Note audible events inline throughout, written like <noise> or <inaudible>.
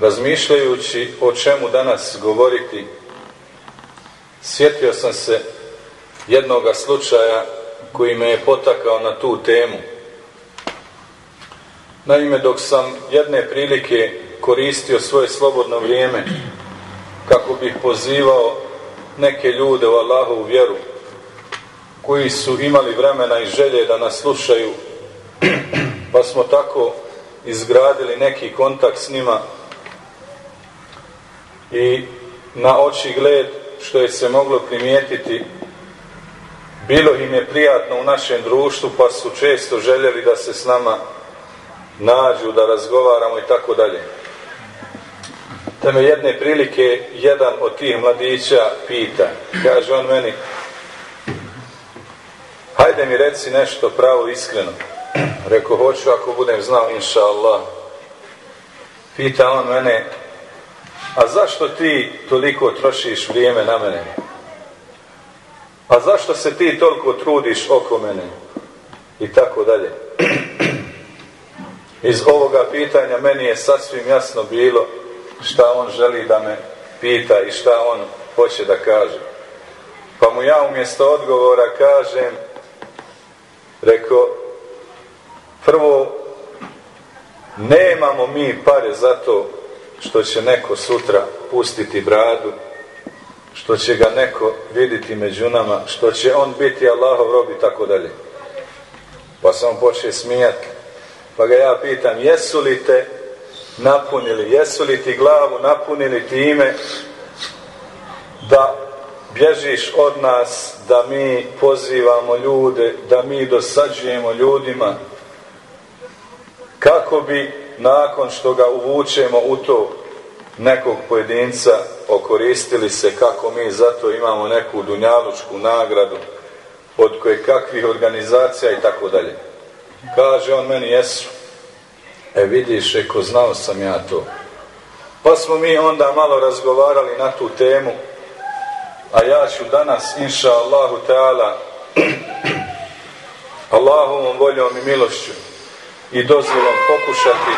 Razmišljajući o čemu danas govoriti, sjetio sam se jednog slučaja koji me je potakao na tu temu. Naime, dok sam jedne prilike koristio svoje slobodno vrijeme kako bih pozivao neke ljude u Allahovu vjeru koji su imali vremena i želje da nas slušaju <clears throat> pa smo tako izgradili neki kontakt s njima i na oči gled što je se moglo primijetiti bilo im je prijatno u našem društvu pa su često željeli da se s nama nađu, da razgovaramo i tako dalje. Te me jedne prilike jedan od tih mladića pita, kaže on meni hajde mi reci nešto pravo iskreno. Reko, hoću ako budem znao, inša Allah. Pita on mene, a zašto ti toliko trošiš vrijeme na mene? A zašto se ti toliko trudiš oko mene? I tako dalje. <clears throat> Iz ovoga pitanja meni je sasvim jasno bilo šta on želi da me pita i šta on hoće da kaže. Pa mu ja umjesto odgovora kažem, reko, prvo, nemamo mi pare za to što će neko sutra pustiti bradu, što će ga neko vidjeti među nama, što će on biti Allahov rob i tako dalje. Pa sam počeo smijati. Pa ga ja pitam, jesu li te napunili, jesu li ti glavu napunili time da bježiš od nas, da mi pozivamo ljude, da mi dosađujemo ljudima, kako bi nakon što ga uvučemo u to nekog pojedinca okoristili se kako mi zato imamo neku dunjalučku nagradu od koje kakvih organizacija i tako dalje. Kaže on meni jesu. E vidiš, reko, znao sam ja to. Pa smo mi onda malo razgovarali na tu temu, a ja ću danas, inša Allahu Teala, <clears throat> Allahovom voljom i milošću i dozvolom pokušati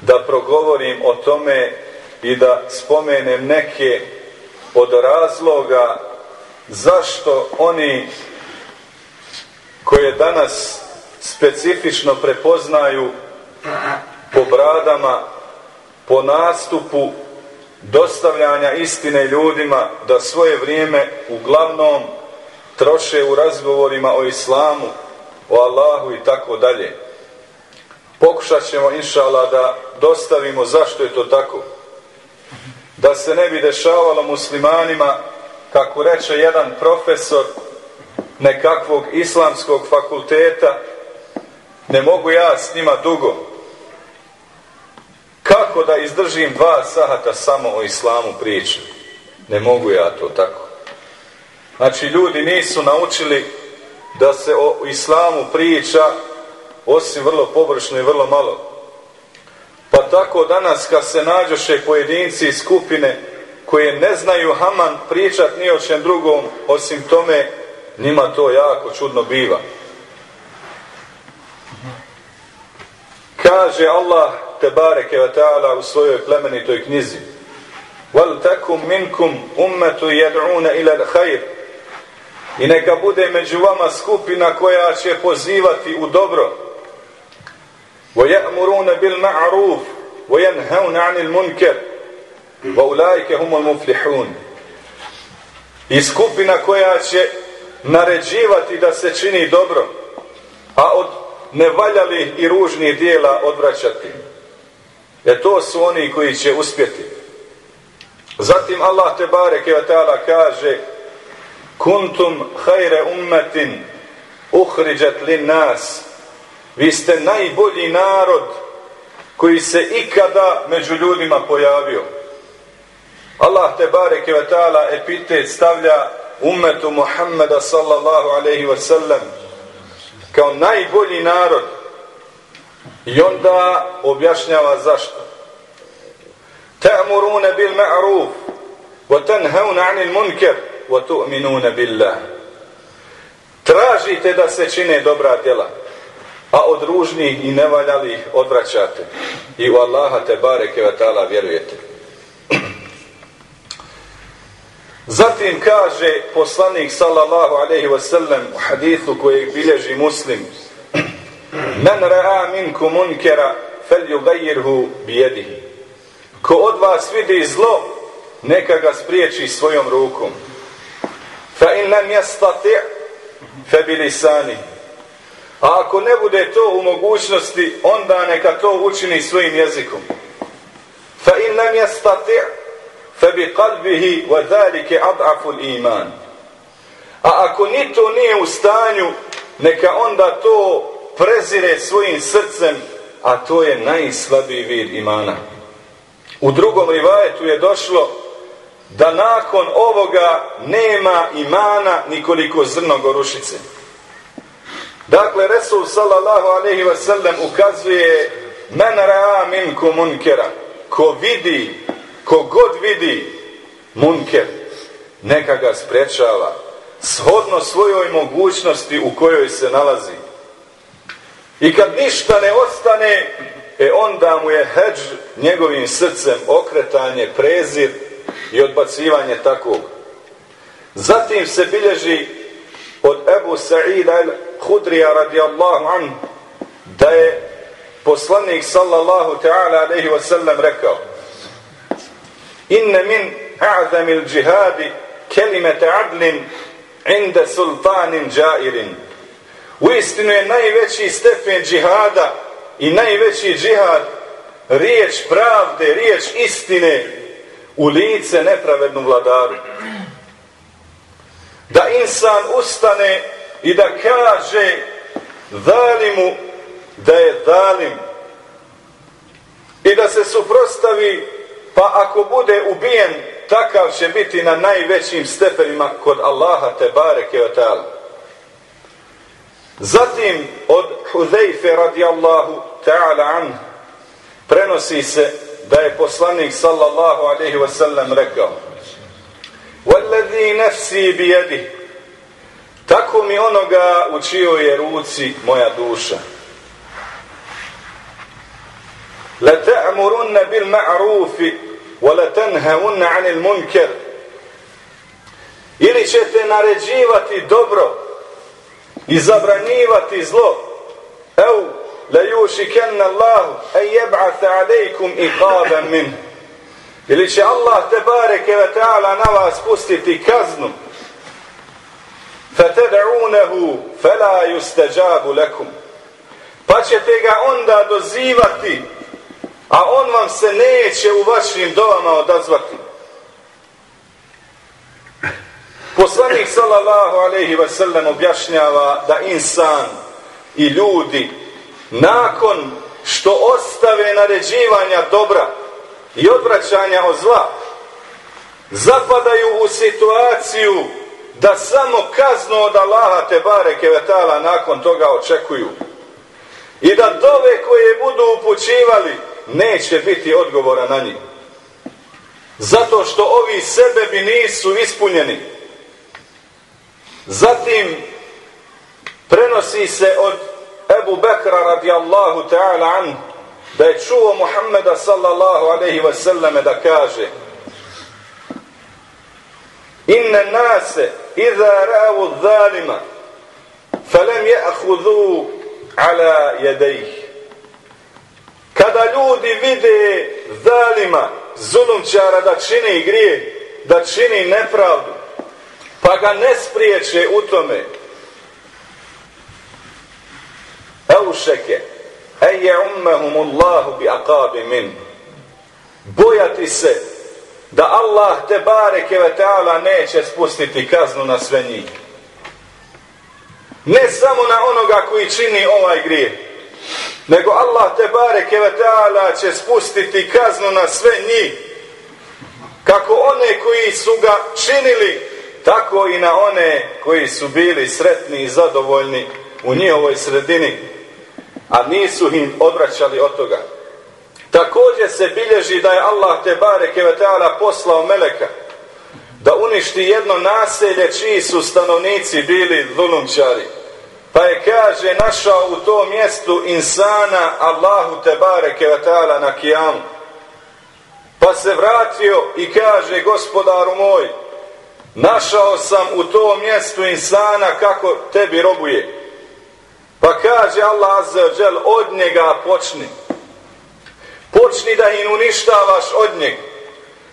da progovorim o tome i da spomenem neke od razloga zašto oni koje danas specifično prepoznaju po bradama, po nastupu dostavljanja istine ljudima da svoje vrijeme uglavnom troše u razgovorima o islamu, o Allahu i tako dalje. Pokušat ćemo, inša Allah, da dostavimo zašto je to tako. Da se ne bi dešavalo muslimanima, kako reče jedan profesor nekakvog islamskog fakulteta, ne mogu ja s njima dugo. Kako da izdržim dva sahata samo o islamu pričam? Ne mogu ja to tako. Znači, ljudi nisu naučili da se o islamu priča osim vrlo površno i vrlo malo. Pa tako danas kad se nađoše pojedinci i skupine koje ne znaju Haman pričat ni o čem drugom osim tome, njima to jako čudno biva. Kaže Allah tebareke ve taala u svojoj plemenitoj knjizi: "Wal takum minkum ummatun yad'una ila al-khair" I neka bude među vama skupina koja će pozivati u dobro. وَيَأْمُرُونَ بِالْمَعْرُوفِ وَيَنْهَوْنَ عَنِ الْمُنْكَرِ وَأُولَٰئِكَ هُمُ الْمُفْلِحُونَ I skupina koja će naređivati da se čini dobro, a od nevaljali i ružnih dijela odvraćati. E to su oni koji će uspjeti. Zatim Allah te bareke ve taala kaže: "Kuntum khayra ummatin ukhrijat lin-nas." Vi ste najbolji narod koji se ikada među ljudima pojavio. Allah te bareke ve taala epitet stavlja ummetu Muhammeda sallallahu alejhi ve sellem kao najbolji narod. I onda objašnjava zašto. Ta'muruna bil ma'ruf wa tanhauna 'anil munkar wa tu'minuna billah. Tražite da se čine dobra djela a od ružnih i nevaljalih odvraćate i u Allaha te bareke ve taala vjerujete. <clears throat> Zatim kaže poslanik sallallahu alejhi ve sellem u hadisu koji bilježi Muslim: <clears throat> "Men ra'a minkum munkara falyughayyirhu bi yadihi." Ko od vas vidi zlo, neka ga spriječi svojom rukom. Fa in lam yastati' fa bi lisanihi A ako ne bude to u mogućnosti, onda neka to učini svojim jezikom. Fa in nam yastati' fa bi qalbihi wa zalika ad'afu al-iman. A ako ni to nije u stanju, neka onda to prezire svojim srcem, a to je najslabiji vid imana. U drugom rivajetu je došlo da nakon ovoga nema imana nikoliko zrno gorušice. Dakle, Resul sallallahu alaihi ve sellem ukazuje men ra'a minku munkera. Ko vidi, ko god vidi munker, neka ga sprečava shodno svojoj mogućnosti u kojoj se nalazi. I kad ništa ne ostane, e onda mu je heđ njegovim srcem okretanje, prezir i odbacivanje takvog. Zatim se bilježi od Ebu Sa'ida Hudrija radijallahu an da je poslanik sallallahu ta'ala alaihi wa sallam rekao inne min a'zamil džihadi kelimete adlin inda sultanin džairin u istinu je najveći stepen džihada i najveći džihad riječ pravde, riječ istine u lice nepravednu vladaru da insan ustane i da kaže zalimu da je zalim. I da se suprostavi pa ako bude ubijen takav će biti na najvećim stepenima kod Allaha te bareke o ta'ala. Zatim od Huzeyfe radijallahu ta'ala an prenosi se da je poslanik sallallahu alaihi wasallam rekao وَالَّذِي نَفْسِي بِيَدِهِ Tako mi onoga u čijoj je ruci moja duša. لَتَأْمُرُنَّ بِالْمَعْرُوفِ وَلَتَنْهَوُنَّ عَنِ الْمُنْكَرِ Ili ćete naređivati dobro i zabranjivati zlo. Evo, لَيُوشِكَنَّ اللَّهُ أَيَّبْعَثَ عَلَيْكُمْ إِقَابًا مِنْهُ Ili će Allah te bareke ve ta'ala na vas pustiti kaznu? Fatad'unahu fala yustajabu lakum. Pa ćete ga onda dozivati, a on vam se neće u vašim dovama odazvati. Poslanik sallallahu alejhi ve sellem objašnjava da insan i ljudi nakon što ostave naređivanja dobra i odvraćanja od zla zapadaju u situaciju da samo kazno od Allaha te bare kevetala nakon toga očekuju. I da dove koje budu upućivali neće biti odgovora na njih. Zato što ovi sebe bi nisu ispunjeni. Zatim prenosi se od Ebu Bekra radijallahu ta'ala an da je čuo Muhammeda sallallahu alaihi wa sallam da kaže Inne nase iza ra'u zalima falem ya'khudhu ala yadayhi Kada ljudi vide zalima, zulumčara da čini grije, da čini nepravdu, pa ga ne spriječe u tome, Eušeke, eje ummehumullahu bi aqabi min. Bojati se da Allah te bareke ve ta'ala neće spustiti kaznu na sve njih. Ne samo na onoga koji čini ovaj grije, nego Allah te bareke ve ta'ala će spustiti kaznu na sve njih. Kako one koji su ga činili, tako i na one koji su bili sretni i zadovoljni u njihovoj sredini, a nisu im odvraćali od toga. Također se bilježi da je Allah te bareke ve taala poslao meleka da uništi jedno naselje čiji su stanovnici bili zulumčari. Pa je kaže našao u tom mjestu insana Allahu te bareke ve taala na kijamu. Pa se vratio i kaže gospodaru moj našao sam u tom mjestu insana kako tebi robuje. Pa kaže Allah azza wa jal od njega počni. Počni da ih uništavaš od njega.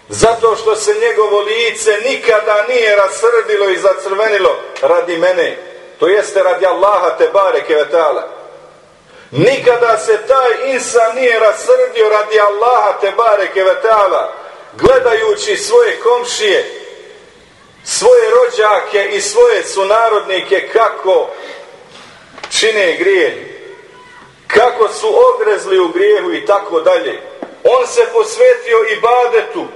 Zato što se njegovo lice nikada nije rasrdilo i zacrvenilo radi mene. To jeste radi Allaha te bareke vetala. Nikada se taj insan nije rasrdio radi Allaha te bareke vetala. Gledajući svoje komšije, svoje rođake i svoje sunarodnike kako čine grije. Kako su ogrezli u grijehu i tako dalje. On se posvetio i badetu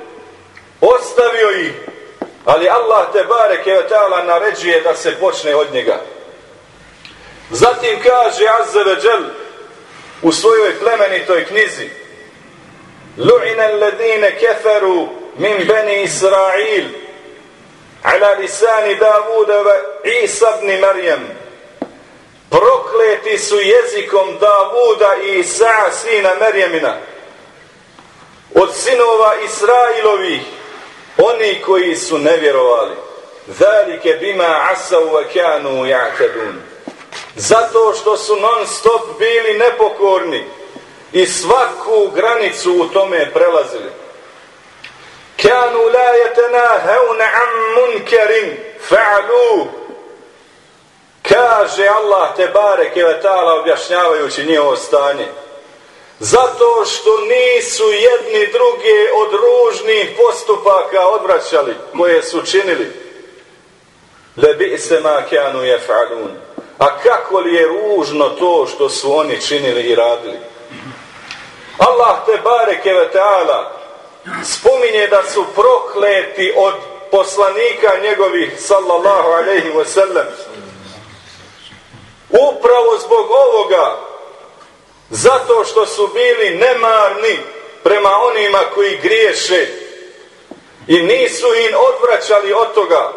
ostavio ih, ali Allah te bareke ve taala naređuje da se počne od njega. Zatim kaže Azza ve Jal u svojoj plemenitoj knjizi Lu'ina alladhina keferu min bani Israil ala lisani Davuda Isa ibn Maryam Prokleti su jezikom Davuda i Isa sina Merjemina. od sinova Israilovih oni koji su nevjerovali. Zalike bima asav wa kanu ja'tadun. Zato što su non stop bili nepokorni i svaku granicu u tome prelazili. Kanu la yatanahawna an munkarin fa'aluhu kaže Allah te bareke ve taala objašnjavajući njihovo stanje Zato što nisu jedni druge od ružnih postupaka odvraćali koje su činili. Lebi se ma kanu yef'alun. A kako li je ružno to što su oni činili i radili? Allah te bareke ve ta'ala spominje da su prokleti od poslanika njegovih sallallahu alaihi ve sellem Upravo zbog ovoga zato što su bili nemarni prema onima koji griješe i nisu im odvraćali od toga.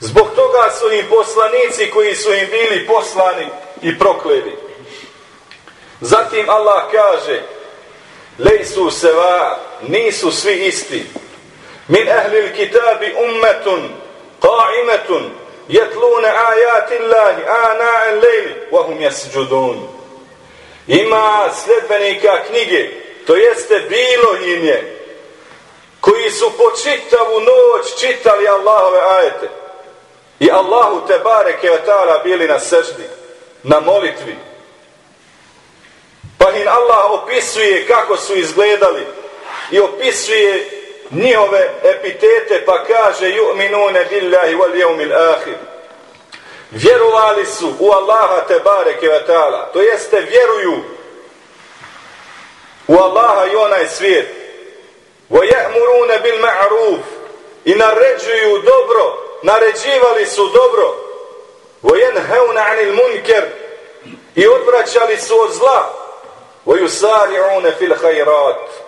Zbog toga su im poslanici koji su im bili poslani i prokledi. Zatim Allah kaže Lejsu seva, nisu svi isti. Min ehlil kitabi ummetun, qa'imetun, jetlune ajati Allahi ana en wa hum yasjudun. Ima sledbenika knjige to jeste bilo im je koji su po čitavu noć čitali Allahove ajete. I Allahu te bareke ta'ala bili na seždi na molitvi. Pa im Allah opisuje kako su izgledali i opisuje njihove epitete pa kaže yu'minune billahi wal yawmil akhir. Vjerovali su u Allaha te bareke ve taala. To jeste vjeruju u Allaha i onaj svijet. Wa ya'muruna bil ma'ruf. I naređuju dobro naređivali su dobro. Wa yanhauna 'anil munkar. I odvraćali su od zla. Wa yusari'una fil khairat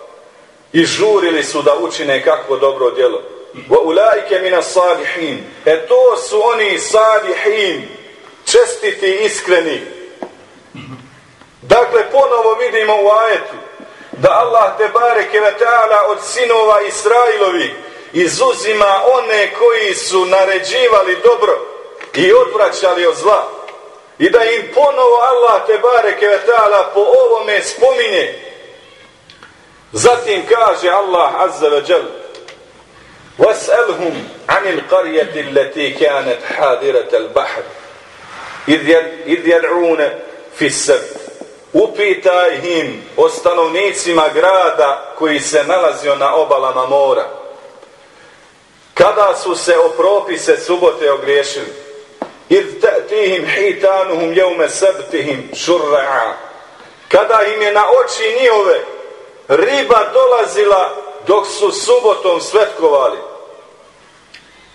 i žurili su da učine kakvo dobro djelo. Wa ulaike mina salihin. E to su oni salihin, čestiti iskreni. Dakle, ponovo vidimo u ajetu da Allah te bareke ve ta'ala od sinova Israilovi izuzima one koji su naređivali dobro i odvraćali od zla. I da im ponovo Allah te bareke ve ta'ala po ovome spominje Zatim kaže Allah Azza wa Jal وَاسْأَلْهُمْ عَنِ الْقَرْيَةِ الَّتِي كَانَتْ حَادِرَةَ الْبَحْرِ إِذْ يَدْعُونَ فِي السَّبْتِ Upitaj him o stanovnicima grada koji se nalazio na obalama mora. Kada su se o propise subote ogriješili? إِذْ تَأْتِهِمْ حِيتَانُهُمْ يَوْمَ سَبْتِهِمْ شُرَّعَا Kada im je na oči njihove riba dolazila dok su subotom svetkovali.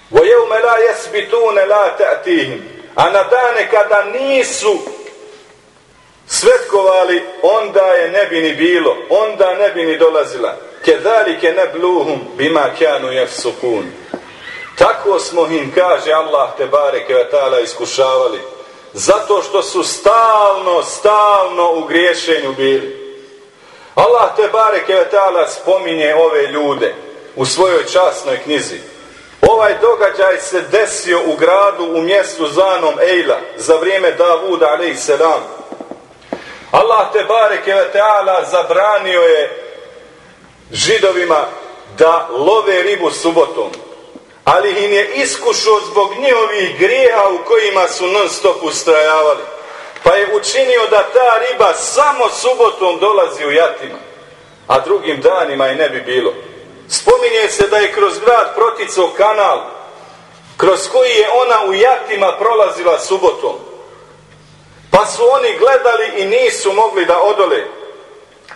Vo je umela jesbitune la ta'tihim. A na dane kada nisu svetkovali, onda je ne bi ni bilo, onda ne bi ni dolazila. Kedalike ne bluhum bima kjanu jefsukun. Tako smo im, kaže Allah te bareke ve ta'ala, iskušavali. Zato što su stalno, stalno u griješenju bili. Allah te bareke ve ta'ala spominje ove ljude u svojoj časnoj knjizi. Ovaj događaj se desio u gradu u mjestu zvanom Ejla za vrijeme Davuda a.s. Allah te bareke ve ta'ala zabranio je židovima da love ribu subotom ali im je iskušao zbog njihovih grijeha u kojima su non stop ustrajavali. Pa je učinio da ta riba samo subotom dolazi u jatima, a drugim danima i ne bi bilo. Spominje se da je kroz grad proticao kanal, kroz koji je ona u jatima prolazila subotom. Pa su oni gledali i nisu mogli da odole.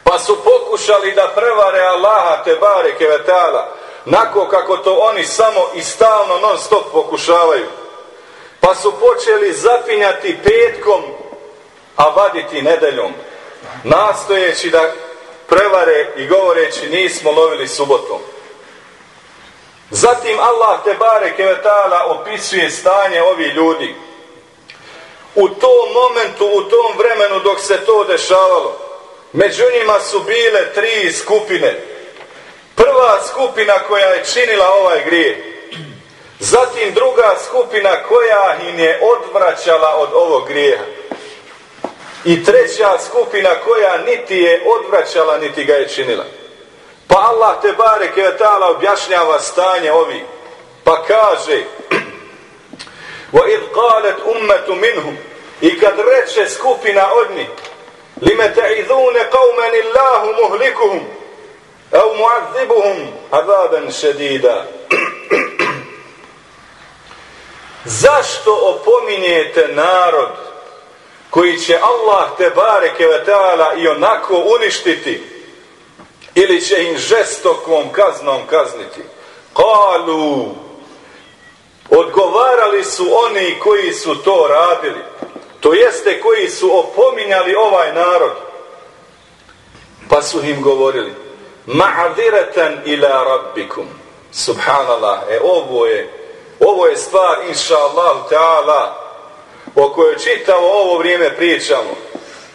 Pa su pokušali da prevare Allaha te bareke vetala, nako kako to oni samo i stalno non stop pokušavaju. Pa su počeli zapinjati petkom, a vaditi nedeljom, nastojeći da prevare i govoreći nismo lovili subotom. Zatim Allah te bare kevetala opisuje stanje ovih ljudi. U tom momentu, u tom vremenu dok se to dešavalo, među njima su bile tri skupine prva skupina koja je činila ovaj grije. Zatim druga skupina koja im je odvraćala od ovog grijeha i treća skupina koja niti je odvraćala, niti ga je činila. Pa Allah te bareke ta'ala objašnjava stanje ovi, pa kaže وَإِذْ قَالَتْ أُمَّتُ مِنْهُمْ I kad reče skupina od njih لِمَ تَعِذُونَ قَوْمَنِ اللَّهُ مُهْلِكُهُمْ أَوْ مُعَذِّبُهُمْ عَذَابًا شَدِيدًا Zašto opominjete narod? Koji će Allah te bareke ve taala i onako uništiti ili će im žestokom kaznom kazniti? Kalu odgovarali su oni koji su to radili. To jeste koji su opominjali ovaj narod. Pa su im govorili ma'adiratan ila rabbikum subhanallah e ovo je ovo je stvar inša Allah ta'ala o kojoj čitavo ovo vrijeme pričamo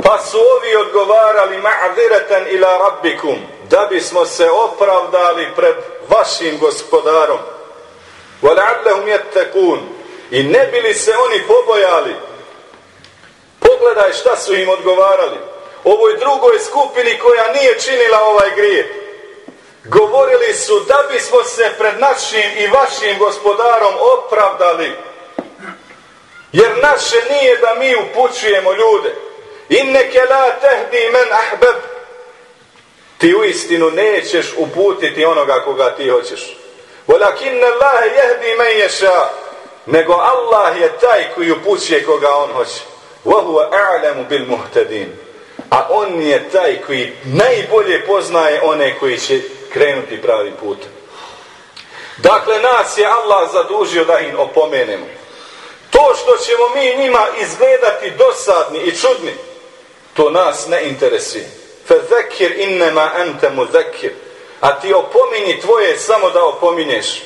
pa su ovi odgovarali ma'ziratan ila rabbikum da bismo se opravdali pred vašim gospodarom Wal'allahum yattaqun. i ne bili se oni pobojali pogledaj šta su im odgovarali ovoj drugoj skupini koja nije činila ovaj grijeh. Govorili su da bismo se pred našim i vašim gospodarom opravdali. Jer naše nije da mi upućujemo ljude. Inneke la tehdi men ahbeb. Ti u istinu nećeš uputiti onoga koga ti hoćeš. Walakinne Allahe jehdi men ješa. Nego Allah je taj koji upućuje koga on hoće. Wa huwa a'lamu bil muhtadin a on je taj koji najbolje poznaje one koji će krenuti pravi put. Dakle, nas je Allah zadužio da im opomenemo. To što ćemo mi njima izgledati dosadni i čudni, to nas ne interesuje. Fe zekir innema entemu zekir. A ti opomini tvoje samo da opominješ.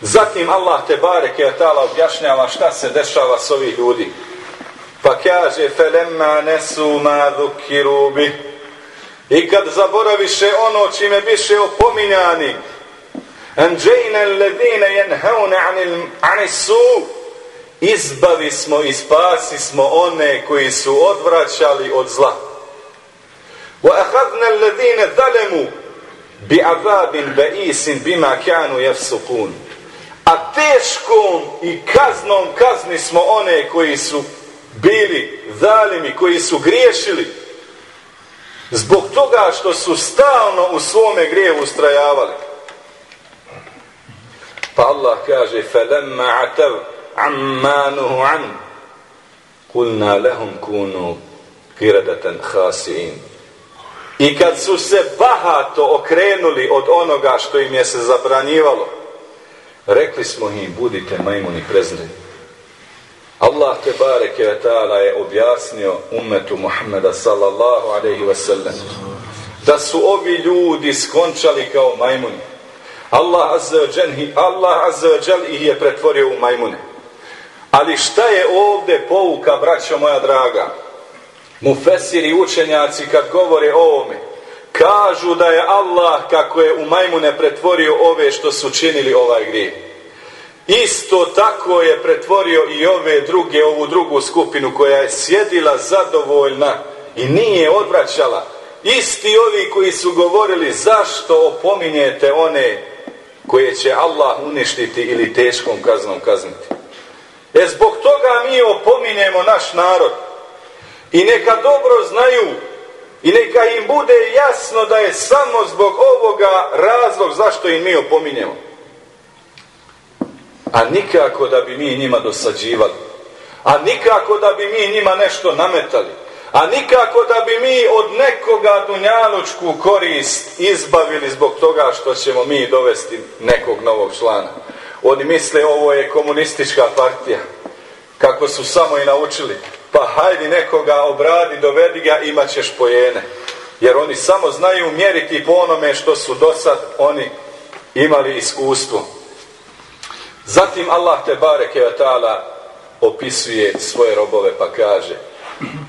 Zatim Allah te bareke je tala objašnjava šta se dešava s ovih ljudi. Pa kaže felemma nesu ma dhukiru. I kad zaboraviše ono čime biše opominjani. Anđejne ledine jenhaune anil, anis Izbavi smo i spasi smo one koji su odvraćali od zla. Wa ahadna ledine zalemu bi azabin beisin bima kanu jefsukun. A teškom i kaznom kazni smo one koji su bili zalimi koji su griješili zbog toga što su stalno u svome grijevu ustrajavali. Pa Allah kaže فَلَمَّا عَتَوْ عَمَّانُهُ عَنْ قُلْنَا لَهُمْ كُونُوا قِرَدَةً خَاسِئِينَ I kad su se bahato okrenuli od onoga što im je se zabranjivalo, rekli smo im, budite majmuni prezneni. Allah te bareke ve taala je objasnio ummetu Muhameda sallallahu alejhi ve sellem da su ovi ljudi skončali kao majmuni. Allah azzađel, Allah azzađel ih je pretvorio u majmune. Ali šta je ovde pouka, braćo moja draga? Mufesiri učenjaci kad govore o ovome, kažu da je Allah kako je u majmune pretvorio ove što su činili ovaj grijeh. Isto tako je pretvorio i ove druge, ovu drugu skupinu koja je sjedila zadovoljna i nije odvraćala. Isti ovi koji su govorili zašto opominjete one koje će Allah uništiti ili teškom kaznom kazniti. E zbog toga mi opominjemo naš narod i neka dobro znaju i neka im bude jasno da je samo zbog ovoga razlog zašto im mi opominjemo. A nikako da bi mi njima dosađivali. A nikako da bi mi njima nešto nametali. A nikako da bi mi od nekoga dunjalučku korist izbavili zbog toga što ćemo mi dovesti nekog novog člana. Oni misle ovo je komunistička partija. Kako su samo i naučili. Pa hajdi nekoga obradi, dovedi ga, imat ćeš pojene. Jer oni samo znaju mjeriti po onome što su do sad oni imali iskustvo. Zatim Allah te bareke ve taala opisuje svoje robove pa kaže: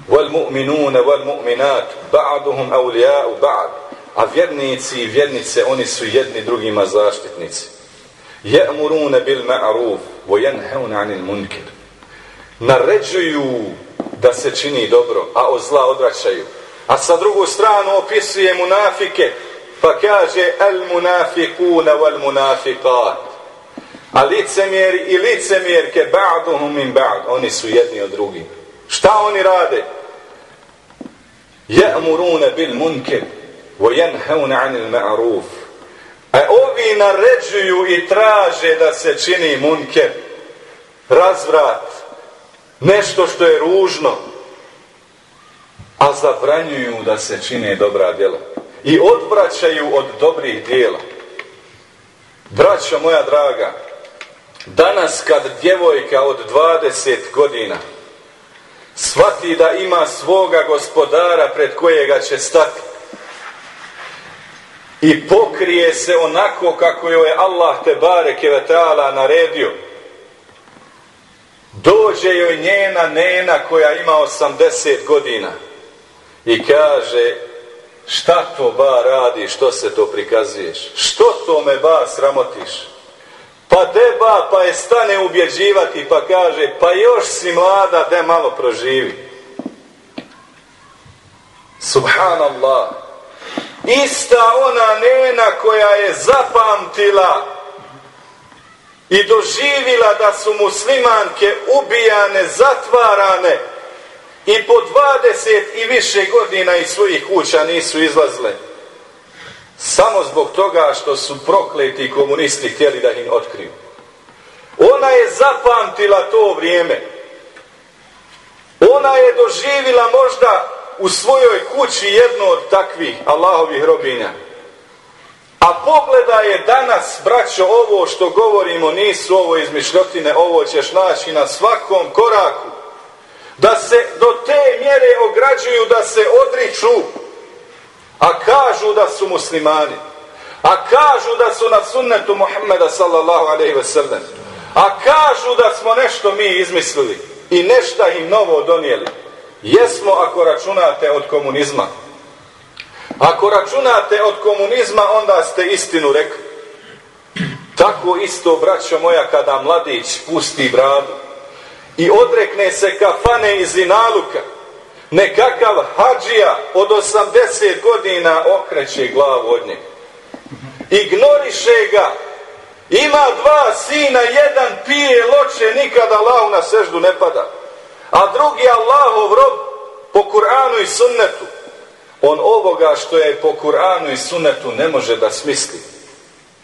"Wal mu'minuna wal mu'minat ba'duhum awliya'u ba'd." A vjernici i vjernice oni su jedni drugima zaštitnici. Bil ma'ruf wa yanhauna 'anil munkar. Naređuju da se čini dobro, a od zla odvraćaju. A sa drugu stranu opisuje munafike, pa kaže al munafiquna wal munafiqat A licemjeri i licemjerke ba'duhum min ba'd, oni su jedni od drugih. Šta oni rade? Ja'muruna bil munkar wa yanhauna 'anil ma'ruf. E ovi naređuju i traže da se čini munker, razvrat, nešto što je ružno, a zabranjuju da se čine dobra djela. I odvraćaju od dobrih djela. Braćo moja draga, Danas kad djevojka od 20 godina shvati da ima svoga gospodara pred kojega će stati i pokrije se onako kako joj je Allah te bareke vetala naredio, dođe joj njena nena koja ima 80 godina i kaže šta to ba radi, što se to prikazuješ, što to me ba sramotiš, Pa deba, pa je stane ubjeđivati, pa kaže, pa još si mlada, de malo proživi. Subhanallah. Ista ona nena koja je zapamtila i doživila da su muslimanke ubijane, zatvarane i po 20 i više godina iz svojih kuća nisu izlazle samo zbog toga što su prokleti komunisti htjeli da ih otkriju. Ona je zapamtila to vrijeme. Ona je doživila možda u svojoj kući jedno od takvih Allahovih robinja. A pogleda je danas, braćo, ovo što govorimo nisu ovo izmišljotine, ovo ćeš naći na svakom koraku. Da se do te mjere ograđuju, da se odriču a kažu da su muslimani, a kažu da su na sunnetu Muhammeda sallallahu alaihi ve sellem, a kažu da smo nešto mi izmislili i nešto im novo donijeli. Jesmo ako računate od komunizma. Ako računate od komunizma, onda ste istinu rekli. Tako isto, braćo moja, kada mladić pusti bradu i odrekne se kafane iz inaluka, nekakav hađija od 80 godina okreće glavu od njega. Ignoriše ga. Ima dva sina, jedan pije loče, nikada Allah na seždu ne pada. A drugi Allahov rob po Kur'anu i sunnetu. On ovoga što je po Kur'anu i sunnetu ne može da smisli.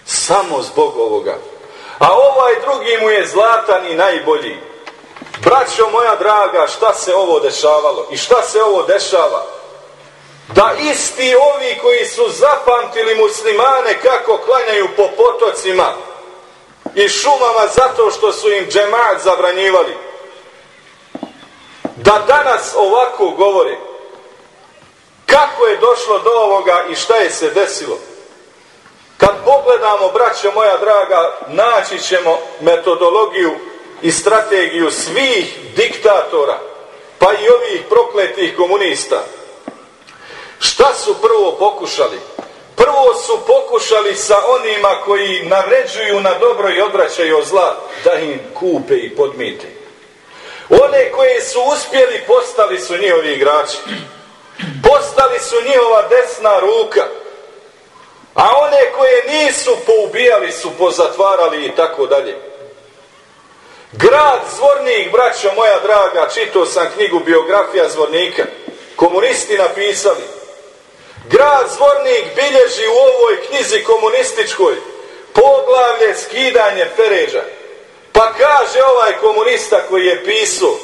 Samo zbog ovoga. A ovaj drugi mu je zlatan i najbolji. Braćo moja draga, šta se ovo dešavalo? I šta se ovo dešava? Da isti ovi koji su zapamtili muslimane kako klanjaju po potocima i šumama zato što su im džemat zabranjivali. Da danas ovako govori kako je došlo do ovoga i šta je se desilo. Kad pogledamo, braćo moja draga, naći ćemo metodologiju i strategiju svih diktatora, pa i ovih prokletih komunista. Šta su prvo pokušali? Prvo su pokušali sa onima koji naređuju na dobro i odvraćaju od zla, da im kupe i podmite. One koje su uspjeli, postali su njihovi igrači. Postali su njihova desna ruka. A one koje nisu poubijali su, pozatvarali i tako dalje. Grad Zvornik, braćo moja draga, čitao sam knjigu biografija Zvornika. Komunisti napisali. Grad Zvornik bilježi u ovoj knjizi komunističkoj poglavlje skidanje Feređa. Pa kaže ovaj komunista koji je pisao,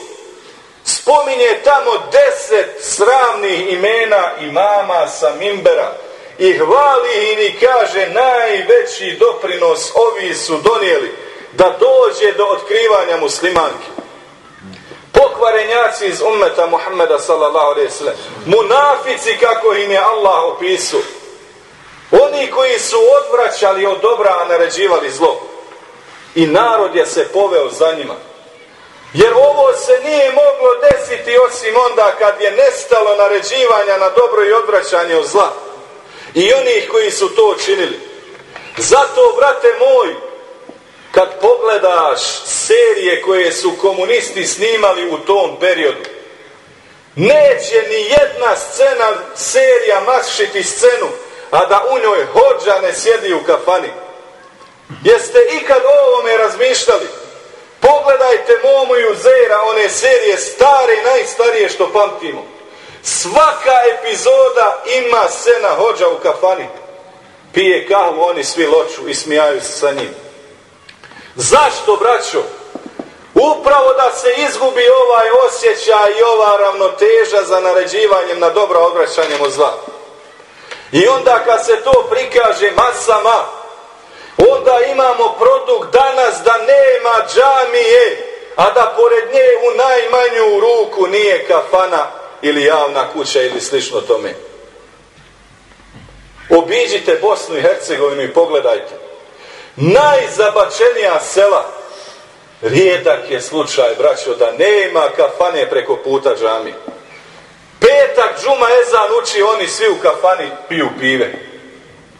spominje tamo deset sramnih imena imama sa Mimbera i hvali i ni kaže najveći doprinos ovi su donijeli da dođe do otkrivanja muslimanke. Pokvarenjaci iz ummeta Muhammeda sallallahu alaihi sallam, munafici kako im je Allah opisu, oni koji su odvraćali od dobra, a naređivali zlo, i narod je se poveo za njima. Jer ovo se nije moglo desiti osim onda kad je nestalo naređivanja na dobro i odvraćanje od zla. I onih koji su to činili. Zato, brate moj, kad pogledaš serije koje su komunisti snimali u tom periodu, neće ni jedna scena, serija mašiti scenu, a da u njoj hođa ne sjedi u kafani. Jeste ikad o ovome razmišljali? Pogledajte Momu i Uzera, one serije stare i najstarije što pamtimo. Svaka epizoda ima sena hođa u kafani. Pije kahvu, oni svi loču i smijaju se sa njim. Zašto, braćo? Upravo da se izgubi ovaj osjećaj i ova ravnoteža za naređivanjem na dobro obraćanjem od zla. I onda kad se to prikaže masama, onda imamo produkt danas da nema džamije, a da pored nje u najmanju ruku nije kafana ili javna kuća ili slično tome. Obiđite Bosnu i Hercegovinu i pogledajte. Najzabačenija sela, rijedak je slučaj, braćo, da nema kafane preko puta džamije. Petak, džuma, ezan uči, oni svi u kafani piju pive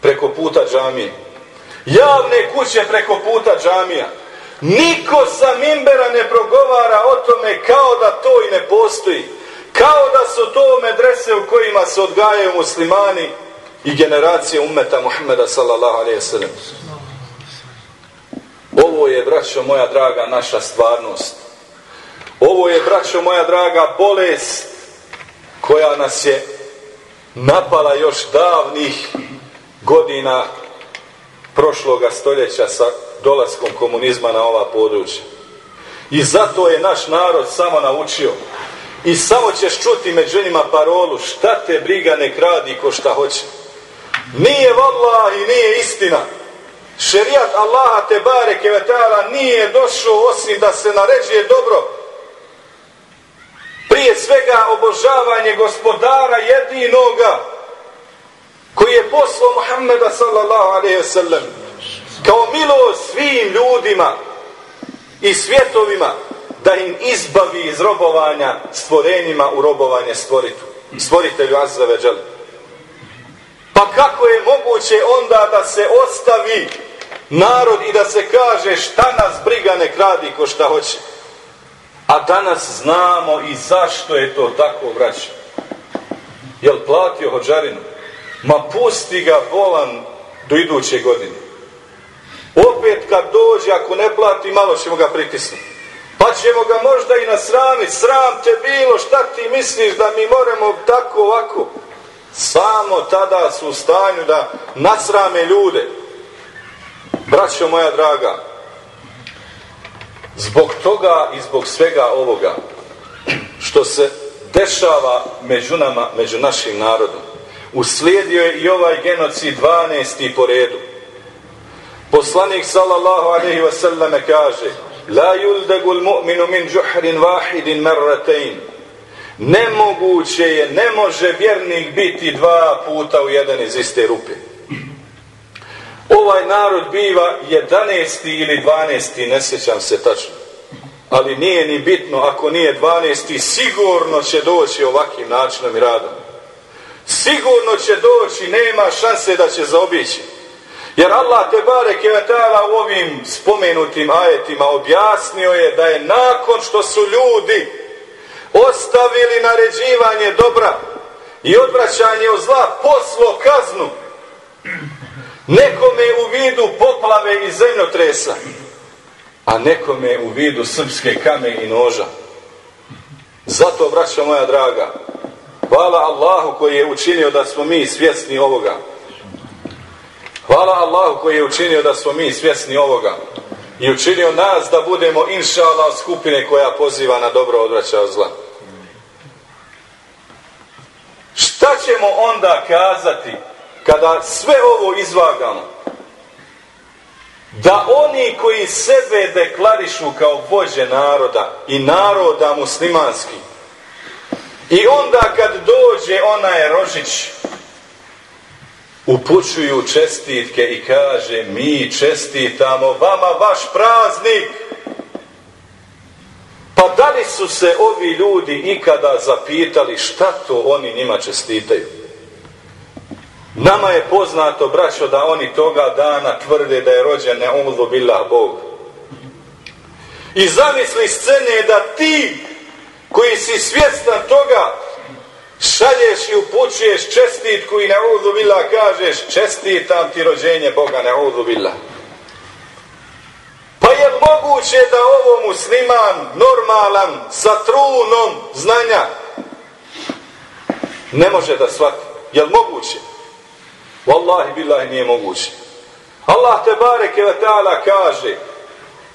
preko puta džamije javne kuće preko puta džamija. Niko sa mimbera ne progovara o tome kao da to i ne postoji. Kao da su to medrese u kojima se odgajaju muslimani i generacije umeta Muhammeda sallallahu alaihi sallam. Ovo je, braćo moja draga, naša stvarnost. Ovo je, braćo moja draga, bolest koja nas je napala još davnih godina prošloga stoljeća sa dolaskom komunizma na ova područja. I zato je naš narod samo naučio i samo ćeš čuti među njima parolu šta te briga nek radi ko šta hoće. Nije vallah i nije istina. Šerijat Allaha te bare kevetala nije došao osim da se naređuje dobro. Prije svega obožavanje gospodara jedinoga koji je poslao Muhammeda sallallahu alaihi ve sellem kao milo svim ljudima i svjetovima da im izbavi iz robovanja stvorenjima u robovanje stvoritu, stvoritelju Azza ve Đele. Pa kako je moguće onda da se ostavi narod i da se kaže šta nas briga ne kradi ko šta hoće. A danas znamo i zašto je to tako vraćao. Jel platio hođarinu? Ma pusti ga bolan do iduće godine. Opet kad dođe, ako ne plati, malo ćemo ga pritisnuti. Pa ćemo ga možda i nasramiti. sram te bilo, šta ti misliš da mi moramo tako ovako? Samo tada su u stanju da nasrame ljude. Braćo moja draga, zbog toga i zbog svega ovoga što se dešava među nama, među našim narodom, uslijedio je i ovaj genocid 12. po redu. Poslanik sallallahu alaihi wa sallam kaže La yuldagul mu'minu min juhrin vahidin marratain Nemoguće je, ne može vjernik biti dva puta u jedan iz iste rupe. ovaj narod biva 11. ili 12. ne sjećam se tačno ali nije ni bitno ako nije 12. sigurno će doći ovakim načinom i radom sigurno će doći nema šanse da će zaobići. Jer Allah te bare kevetala u ovim spomenutim ajetima objasnio je da je nakon što su ljudi ostavili naređivanje dobra i odvraćanje od zla poslo kaznu. Nekome u vidu poplave i zemljotresa a nekome u vidu srpske kame i noža. Zato braća moja draga hvala Allahu koji je učinio da smo mi svjesni ovoga. Hvala Allahu koji je učinio da smo mi svjesni ovoga. I učinio nas da budemo inša Allah skupine koja poziva na dobro odvraća od zla. Šta ćemo onda kazati kada sve ovo izvagamo, da oni koji sebe deklarišu kao vođe naroda i naroda muslimanski, i onda kad dođe onaj Rožić, upućuju čestitke i kaže mi čestitamo vama vaš praznik. Pa da li su se ovi ljudi ikada zapitali šta to oni njima čestitaju? Nama je poznato, braćo, da oni toga dana tvrde da je rođen ne billah Bog. I zamisli scene da ti koji si svjestan toga šalješ i upućuješ čestitku i neudu bila kažeš čestitam ti rođenje Boga neudu bila pa je moguće da ovo musliman normalan sa trunom znanja ne može da shvati je moguće Wallahi billahi nije moguće. Allah te bareke ve taala kaže: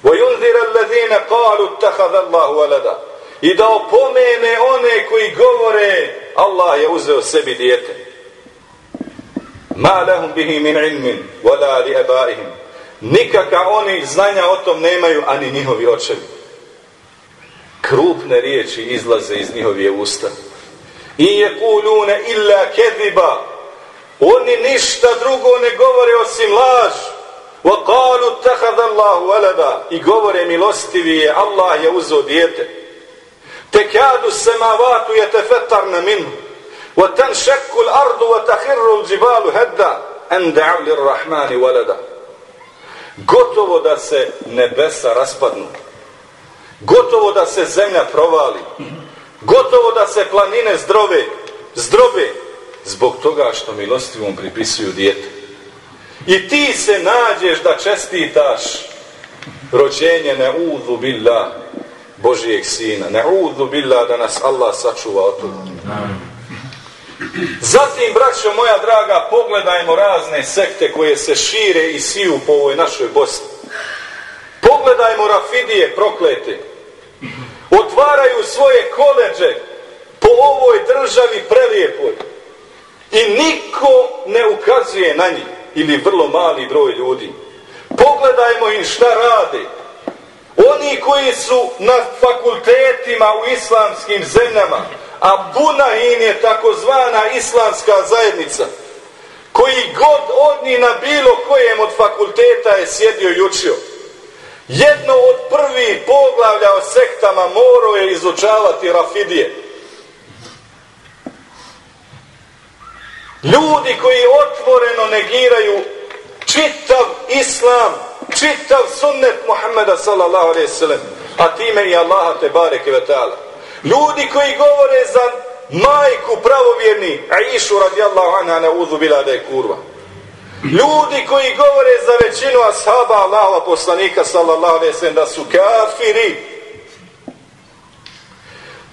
"Ve yunzir allazina qalu ittakhadha Allahu walada." i da opomene one koji govore Allah je uzeo sebi dijete. Ma lahum bihi min ilmin wala li abaihim. Nikaka oni znanja o tom nemaju ani njihovi očevi. Krupne riječi izlaze iz njihovih usta. I je kulune illa kedriba. Oni ništa drugo ne govore osim laž. Wa qalu takhadallahu walada. I govore milostivi je Allah je uzeo dijete. Tekadu samawati yatafattarna minhu. Wa tanshakku al-ardu wa takhirru al-jibalu hadda. An da'u lir-rahmani walada. Gotovo da se nebesa raspadnu. Gotovo da se zemlja provali. Gotovo da se planine zdrove. Zdrobe zbog toga što milostivom pripisuju dijete. I ti se nađeš da čestitaš rođenje ne udhu billah Božijeg sina. Ne billah da nas Allah sačuva od toga. Zatim, braćo moja draga, pogledajmo razne sekte koje se šire i siju po ovoj našoj Bosni. Pogledajmo rafidije proklete. Otvaraju svoje koleđe po ovoj državi prelijepoj. I niko ne ukazuje na njih, ili vrlo mali broj ljudi. Pogledajmo im šta rade. Oni koji su na fakultetima u islamskim zemljama, a Bunahin je takozvana islamska zajednica, koji god od njih na bilo kojem od fakulteta je sjedio i učio. Jedno od prvi poglavlja o sektama morao je izučavati Rafidije. Ljudi koji otvoreno negiraju čitav islam, čitav sunnet Muhammeda sallallahu alaihi sallam, a time i Allaha te bareke ve ta'ala. Ljudi koji govore za majku pravovjerni, Aishu radijallahu anha na uzu bila da je kurva. Ljudi koji govore za većinu ashaba Allahova poslanika sallallahu alaihi sallam da su kafiri.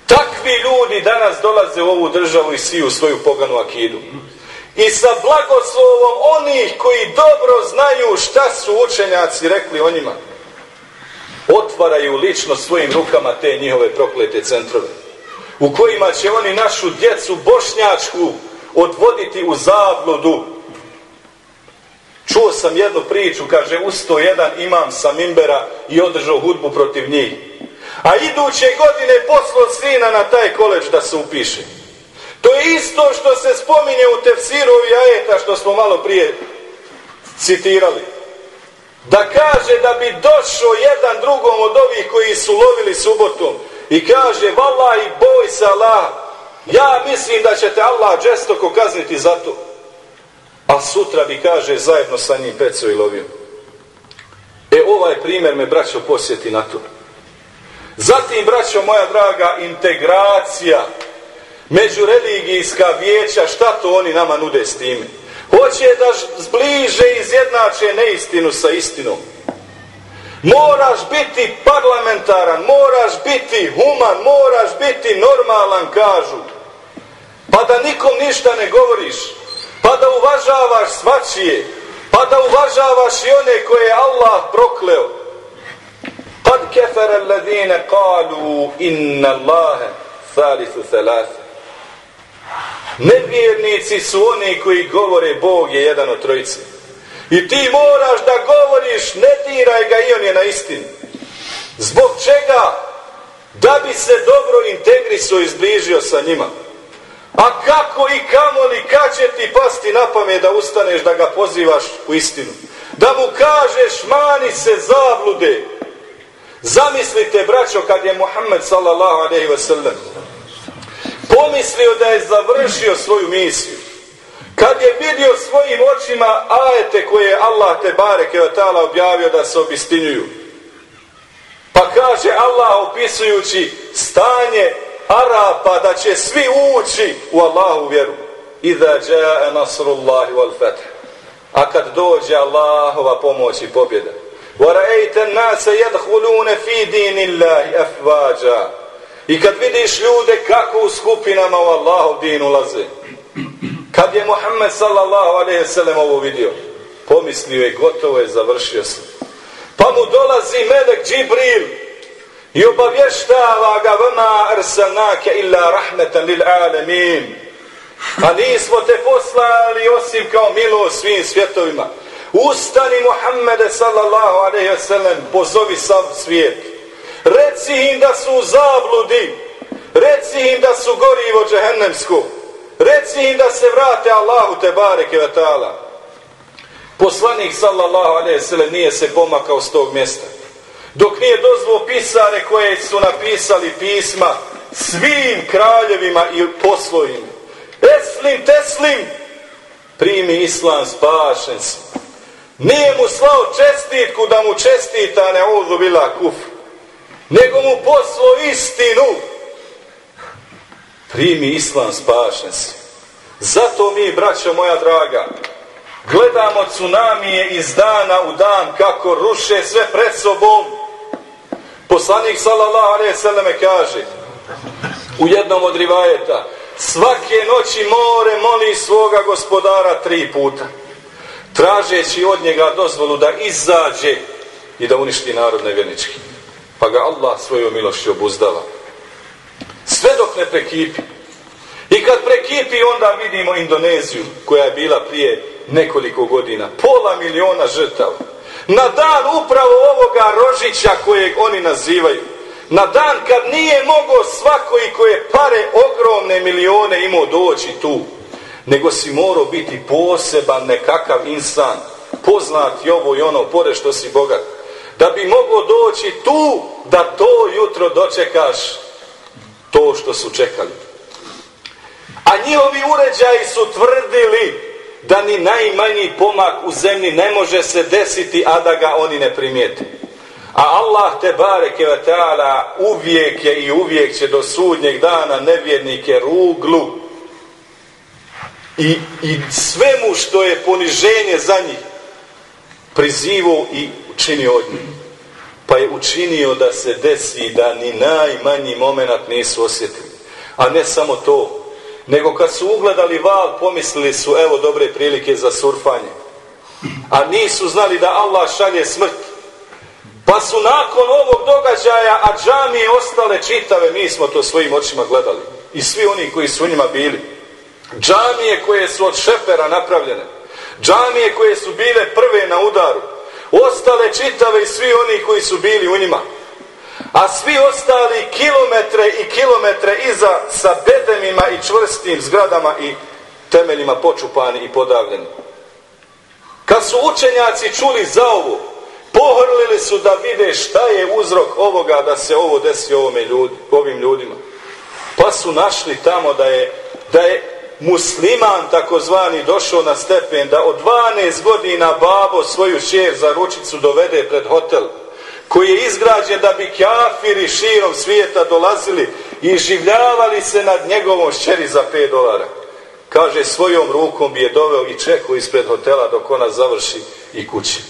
Takvi ljudi danas dolaze u ovu državu i svi u svoju poganu akidu i sa blagoslovom onih koji dobro znaju šta su učenjaci rekli o njima. Otvaraju lično svojim rukama te njihove proklete centrove u kojima će oni našu djecu bošnjačku odvoditi u zabludu. Čuo sam jednu priču, kaže, usto jedan imam sa Mimbera i održao hudbu protiv njih. A iduće godine poslo sina na taj koleđ da se upiše. To je isto što se spominje u tefsiru ovih ajeta što smo malo prije citirali. Da kaže da bi došao jedan drugom od ovih koji su lovili subotom i kaže, vala i boj se Allah, ja mislim da ćete Allah džestoko kazniti za to. A sutra bi, kaže, zajedno sa njim peco i lovio. E, ovaj primjer me, braćo, posjeti na to. Zatim, braćo moja draga, integracija međureligijska vijeća, šta to oni nama nude s time? Hoće da zbliže izjednače neistinu sa istinom. Moraš biti parlamentaran, moraš biti human, moraš biti normalan, kažu. Pa da nikom ništa ne govoriš, pa da uvažavaš svačije, pa da uvažavaš i one koje je Allah prokleo. Kad kefere alladine kalu inna Allahe thalithu thalatha. Nevjernici su oni koji govore Bog je jedan od trojice. I ti moraš da govoriš, ne diraj ga i on je na istini. Zbog čega? Da bi se dobro integriso i zbližio sa njima. A kako i kamo li, kad će ti pasti na pamet da ustaneš da ga pozivaš u istinu? Da mu kažeš, mani se zablude. Zamislite, braćo, kad je Muhammed sallallahu alaihi wa sallam pomislio da je završio svoju misiju. Kad je vidio svojim očima ajete koje Allah te bareke wa ta'ala objavio da se obistinjuju. Pa kaže Allah opisujući stanje Arapa da će svi ući u Allahu vjeru. Iza ja'a nasrullahi wal fath. A kad dođe Allahova pomoć i pobjeda. Wa ra'ayta an-nasa yadkhuluna fi dinillahi afwaja. I kad vidiš ljude kako u skupinama u Allahov din ulaze. Kad je Muhammed sallallahu alejhi ve ovo vidio, pomislio je gotovo je završio se. Pa mu dolazi melek Džibril i obavještava ga vama arsalnake illa rahmetan lil alamin. A nismo te poslali osim kao milo svim svjetovima. Ustani Muhammede sallallahu alejhi ve pozovi sav svijet. Reci im da su u zabludi. Reci im da su gorivo džehennemsko. Reci im da se vrate Allahu te bareke ve taala. Poslanik sallallahu alejhi ve sellem nije se pomakao s tog mjesta. Dok nije dozvo pisare koje su napisali pisma svim kraljevima i poslojima. Eslim, teslim, primi islam, spašen si. Nije mu slao čestitku da mu čestita ne uzu bila kufr. Nego mu poslo istinu primi islam spašen si. Zato mi, braćo moja draga, gledamo tsunamije iz dana u dan kako ruše sve pred sobom. Poslanik sallallahu alejhi ve kaže u jednom od rivajeta svake noći more moli svoga gospodara tri puta tražeći od njega dozvolu da izađe i da uništi narod nevjernički. Pa ga Allah svojom milošću obuzdava sve dok ne prekipi. I kad prekipi, onda vidimo Indoneziju, koja je bila prije nekoliko godina. Pola miliona žrtava. Na dan upravo ovoga rožića kojeg oni nazivaju. Na dan kad nije mogo svako i koje pare ogromne milione imao doći tu. Nego si morao biti poseban nekakav insan. Poznat i ovo i ono, pore što si bogat. Da bi mogao doći tu, da to jutro dočekaš to što su čekali. A njihovi uređaji su tvrdili da ni najmanji pomak u zemlji ne može se desiti, a da ga oni ne primijete. A Allah te bareke ve taala uvijek je i uvijek će do sudnjeg dana nevjernike ruglu i, i svemu što je poniženje za njih prizivu i čini od njih pa je učinio da se desi da ni najmanji moment nisu osjetili. A ne samo to, nego kad su ugledali val, pomislili su, evo dobre prilike za surfanje. A nisu znali da Allah šalje smrt. Pa su nakon ovog događaja, a džamije ostale čitave, mi smo to svojim očima gledali. I svi oni koji su u njima bili. Džamije koje su od šepera napravljene. Džamije koje su bile prve na udaru ostale čitave i svi oni koji su bili u njima. A svi ostali kilometre i kilometre iza sa bedemima i čvrstim zgradama i temeljima počupani i podavljeni. Kad su učenjaci čuli za ovo, pohrlili su da vide šta je uzrok ovoga da se ovo desi ovome ljudi, ovim ljudima. Pa su našli tamo da je, da je musliman takozvani došao na stepen da od 12 godina babo svoju šer za ručicu dovede pred hotel koji je izgrađen da bi kafiri širom svijeta dolazili i življavali se nad njegovom šćeri za 5 dolara. Kaže, svojom rukom bi je doveo i čekao ispred hotela dok ona završi i kući.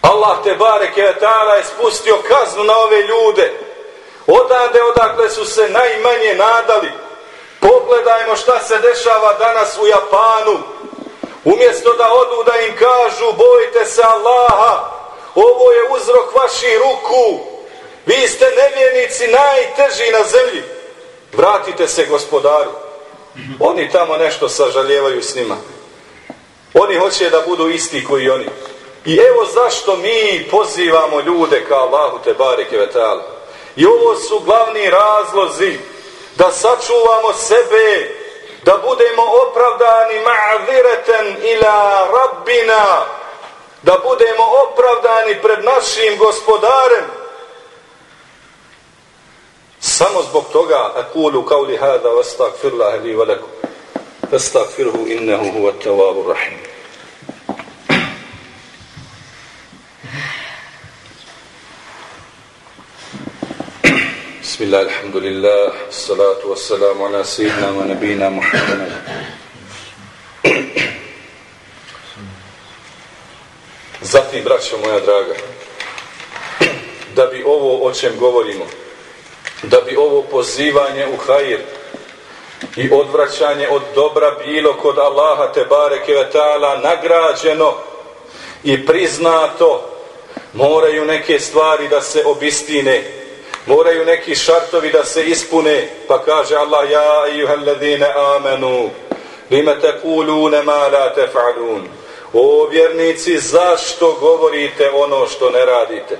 Allah te bareke ta'ala je spustio kaznu na ove ljude. Odande odakle su se najmanje nadali. Pogledajmo šta se dešava danas u Japanu. Umjesto da odu da im kažu bojte se Allaha, ovo je uzrok vaših ruku, vi ste nevjernici najteži na zemlji, vratite se gospodaru. Oni tamo nešto sažaljevaju s njima. Oni hoće da budu isti koji oni. I evo zašto mi pozivamo ljude kao Allahu te bareke vetala. I ovo su glavni razlozi da sačuvamo sebe, da budemo opravdani ma'zireten ila rabbina, da budemo opravdani pred našim gospodarem. Samo zbog toga akulu kauli hada vastagfir lahe li valeku. vastagfirhu innehu huva tawabu rahim. بسم الله الحمد لله الصلاة والسلام على سيدنا ونبينا محمد Zatim, braćo moja draga, da bi ovo o čem govorimo, da bi ovo pozivanje u hajir i odvraćanje od dobra bilo kod Allaha te bareke ve ta'ala nagrađeno i priznato, moraju neke stvari da se obistine, moraju neki šartovi da se ispune, pa kaže Allah, ja ijuhel ladine amenu, lima tekulune ma la tefa'lun, O vjernici, zašto govorite ono što ne radite?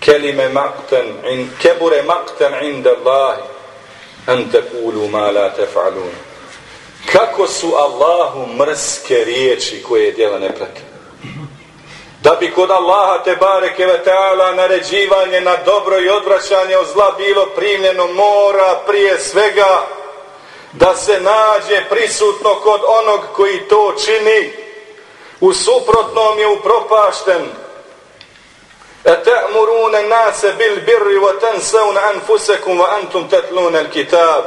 Kelime makten, in, kebure makten inda Allahi, an tekulu ma la tef'alun. Kako su Allahu mrske riječi koje djela ne prate? Da bi kod Allaha te bareke ve ta'ala naređivanje na dobro i odvraćanje od zla bilo primljeno mora prije svega da se nađe prisutno kod onog koji to čini. U suprotnom je upropašten. Etamuruna nase bil birri wa tansawna anfusakum wa antum tatluna alkitab.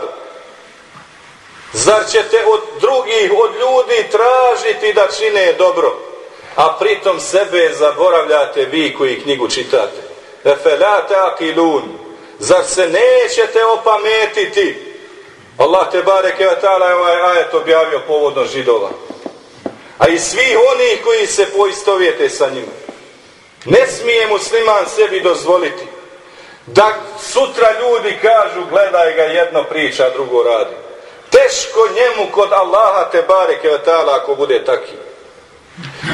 Zar ćete od drugih od ljudi tražiti da čine dobro? A pritom sebe zaboravljate vi koji knjigu čitate efe la taqilun zar se nećete opametiti Allah te bareke ve taala ovaj ajet objavio povodno židova. A i svi oni koji se poistovijete sa njima. Ne smije musliman sebi dozvoliti da sutra ljudi kažu gledaj ga jedno priča, drugo radi. Teško njemu kod Allaha te bareke ve taala ako bude taki.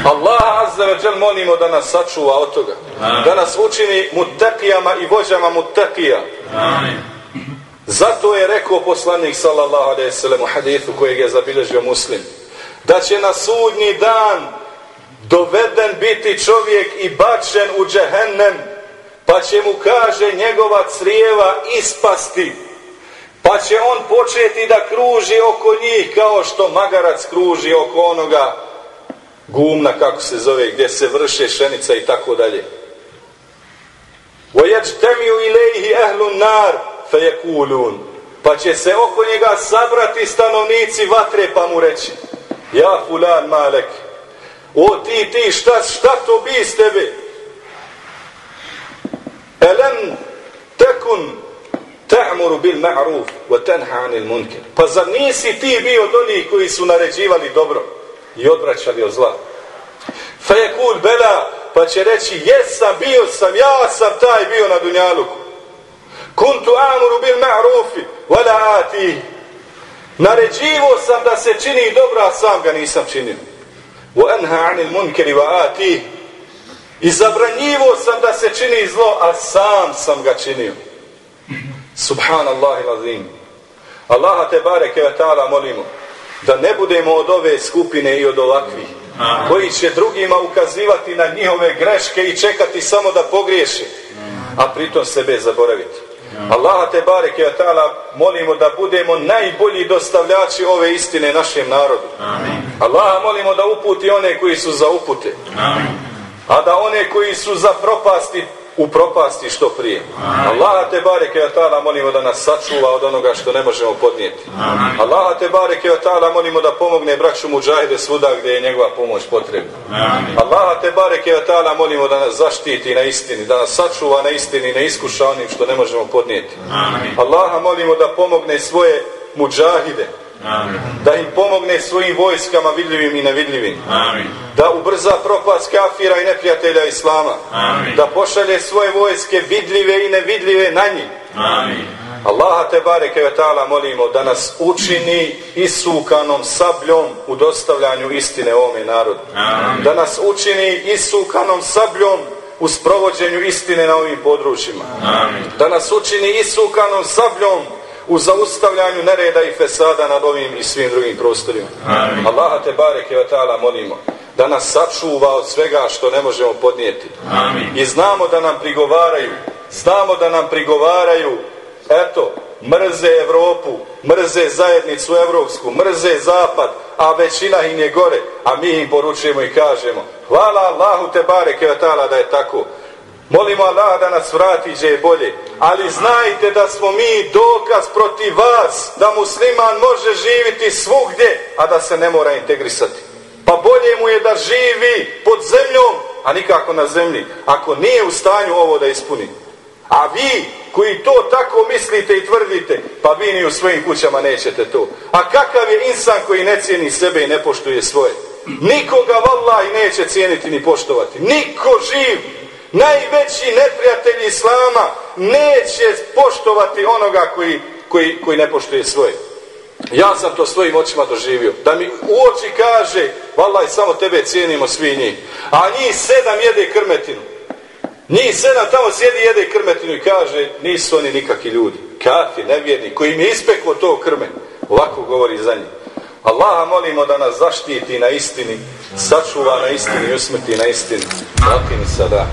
Allah azza ve džel molimo da nas sačuva od toga. Amin. Da nas učini mutakijama i vođama mutakija. Amin. Zato je rekao poslanik sallallahu alejhi ve sellem u hadisu kojeg je zabilježio Muslim da će na sudnji dan doveden biti čovjek i bačen u džehennem pa će mu kaže njegova crijeva ispasti pa će on početi da kruži oko njih kao što magarac kruži oko onoga gumna kako se zove gdje se vrše šenica i tako dalje وَيَجْتَمِيُ إِلَيْهِ أَهْلُ النَّارِ fejekulun. Pa će se oko njega sabrati stanovnici vatre pa mu reći Ja fulan malek, o ti ti šta, šta to bi s tebe? Elem tekun ta'muru bil ma'ruf wa tanha anil munkar. Pa zar nisi ti bio od onih koji su naređivali dobro i odvraćali od zla? Fejekul bela, pa će reći, jesam, bio sam, ja sam taj bio na Dunjaluku. Kuntu amuru bil ma'rufi, wala ati. Naređivo sam da se čini dobro, a sam ga nisam činio. Wa anha anil munkeri wa ati. I zabranjivo sam da se čini zlo, a sam sam ga činio. Subhanallah i lazim. Allaha te bareke ve ta'ala molimo da ne budemo od ove skupine i od ovakvih koji će drugima ukazivati na njihove greške i čekati samo da pogriješi a pritom sebe zaboraviti Allaha te bareke je ta'ala molimo da budemo najbolji dostavljači ove istine našem narodu Amin. Allaha molimo da uputi one koji su za upute Amin. a da one koji su za propasti u propasti što prije. Allah te bareke ve taala molimo da nas sačuva od onoga što ne možemo podnijeti. Amin. Allah te bareke ve taala molimo da pomogne braću mudžahide svuda gdje je njegova pomoć potrebna. Amin. Allah te bareke ve taala molimo da nas zaštiti na istini, da nas sačuva na istini, ne iskuša onim što ne možemo podnijeti. Amin. Allaha molimo da pomogne svoje mudžahide Amin. da im pomogne svojim vojskama vidljivim i nevidljivim Amin. da ubrza propast kafira i neprijatelja Islama Amin. da pošalje svoje vojske vidljive i nevidljive na njih Amin. Allaha te bareke ve ta'ala molimo da nas učini isukanom sabljom u dostavljanju istine ovome narodu. Amin. Da nas učini isukanom sabljom u sprovođenju istine na ovim područjima. Amin. Da nas učini isukanom sabljom u zaustavljanju nereda i fesada nad ovim i svim drugim prostorima. Amin. Allaha te bareke ve ta'ala molimo da nas sačuva od svega što ne možemo podnijeti. Amin. I znamo da nam prigovaraju, znamo da nam prigovaraju, eto, mrze Evropu, mrze zajednicu evropsku, mrze zapad, a većina im je gore, a mi im poručujemo i kažemo, hvala Allahu te bareke ve ta'ala da je tako. Molimo Allah da nas vrati gdje bolje. Ali znajte da smo mi dokaz protiv vas da musliman može živiti svugdje, a da se ne mora integrisati. Pa bolje mu je da živi pod zemljom, a nikako na zemlji, ako nije u stanju ovo da ispuni. A vi koji to tako mislite i tvrdite, pa vi ni u svojim kućama nećete to. A kakav je insan koji ne cijeni sebe i ne poštuje svoje? Nikoga vallaj neće cijeniti ni poštovati. Niko živ najveći neprijatelj Islama neće poštovati onoga koji, koji, koji ne poštuje svoje. Ja sam to svojim očima doživio. Da mi u oči kaže, vallaj, samo tebe cijenimo svi njih. A njih sedam jede krmetinu. Njih sedam tamo sjedi jede krmetinu i kaže, nisu oni nikakvi ljudi. Kafi, nevjerni, koji mi ispeklo to krme. Ovako govori za njih. Allaha molimo da nas zaštiti na istini, sačuva na istini i usmrti na istini. Zatini sada.